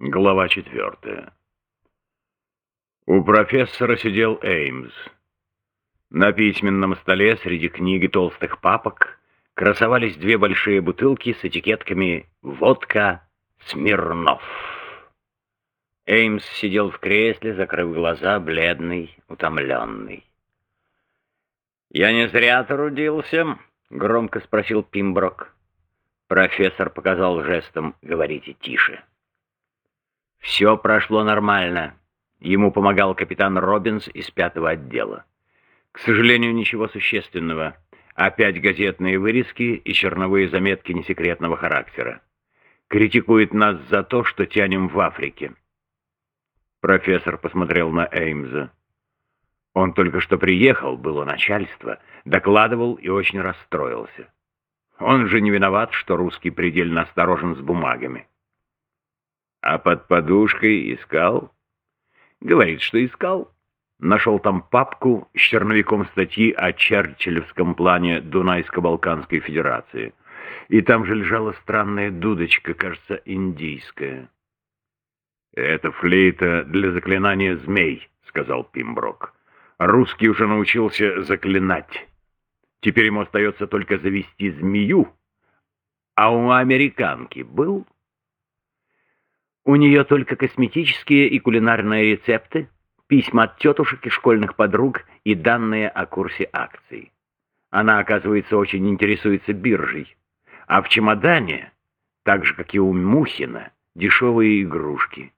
Глава четвертая. У профессора сидел Эймс. На письменном столе среди книг и толстых папок красовались две большие бутылки с этикетками «Водка Смирнов». Эймс сидел в кресле, закрыв глаза, бледный, утомленный. «Я не зря трудился?» — громко спросил Пимброк. Профессор показал жестом «Говорите тише». Все прошло нормально. Ему помогал капитан Робинс из пятого отдела. К сожалению, ничего существенного. Опять газетные вырезки и черновые заметки несекретного характера. Критикует нас за то, что тянем в Африке. Профессор посмотрел на Эймза. Он только что приехал, было начальство, докладывал и очень расстроился. Он же не виноват, что русский предельно осторожен с бумагами. А под подушкой искал? Говорит, что искал. Нашел там папку с черновиком статьи о Черчиллевском плане Дунайско-Балканской Федерации. И там же лежала странная дудочка, кажется, индийская. «Это флейта для заклинания змей», — сказал Пимброк. «Русский уже научился заклинать. Теперь ему остается только завести змею. А у американки был у нее только косметические и кулинарные рецепты, письма от тетушек и школьных подруг и данные о курсе акций. Она, оказывается, очень интересуется биржей. А в чемодане, так же, как и у Мухина, дешевые игрушки.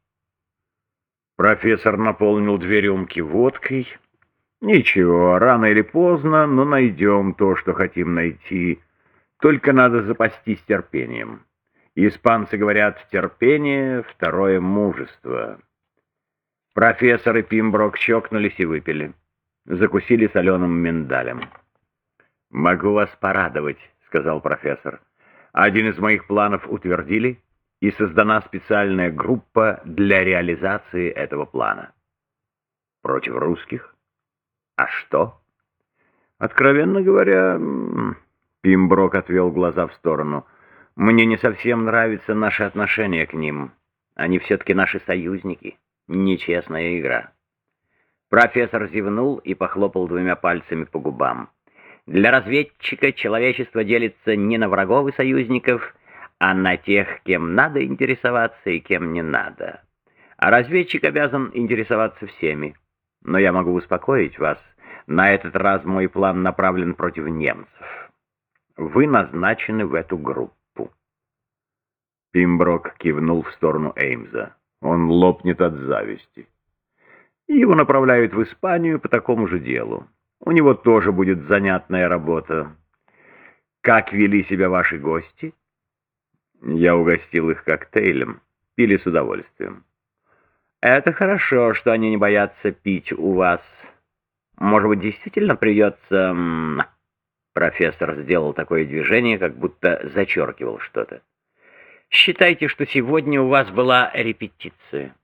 Профессор наполнил две рюмки водкой. Ничего, рано или поздно, но найдем то, что хотим найти. Только надо запастись терпением. Испанцы говорят «терпение, второе мужество». Профессор и Пимброк чокнулись и выпили. Закусили соленым миндалем. «Могу вас порадовать», — сказал профессор. «Один из моих планов утвердили, и создана специальная группа для реализации этого плана». «Против русских? А что?» «Откровенно говоря...» — Пимброк отвел глаза в сторону — мне не совсем нравится наше отношение к ним. Они все-таки наши союзники. Нечестная игра. Профессор зевнул и похлопал двумя пальцами по губам. Для разведчика человечество делится не на врагов и союзников, а на тех, кем надо интересоваться и кем не надо. А разведчик обязан интересоваться всеми. Но я могу успокоить вас, на этот раз мой план направлен против немцев. Вы назначены в эту группу. Пимброк кивнул в сторону Эймза. Он лопнет от зависти. Его направляют в Испанию по такому же делу. У него тоже будет занятная работа. Как вели себя ваши гости? Я угостил их коктейлем. Пили с удовольствием. Это хорошо, что они не боятся пить у вас. Может быть, действительно придется... Профессор сделал такое движение, как будто зачеркивал что-то. Считайте, что сегодня у вас была репетиция.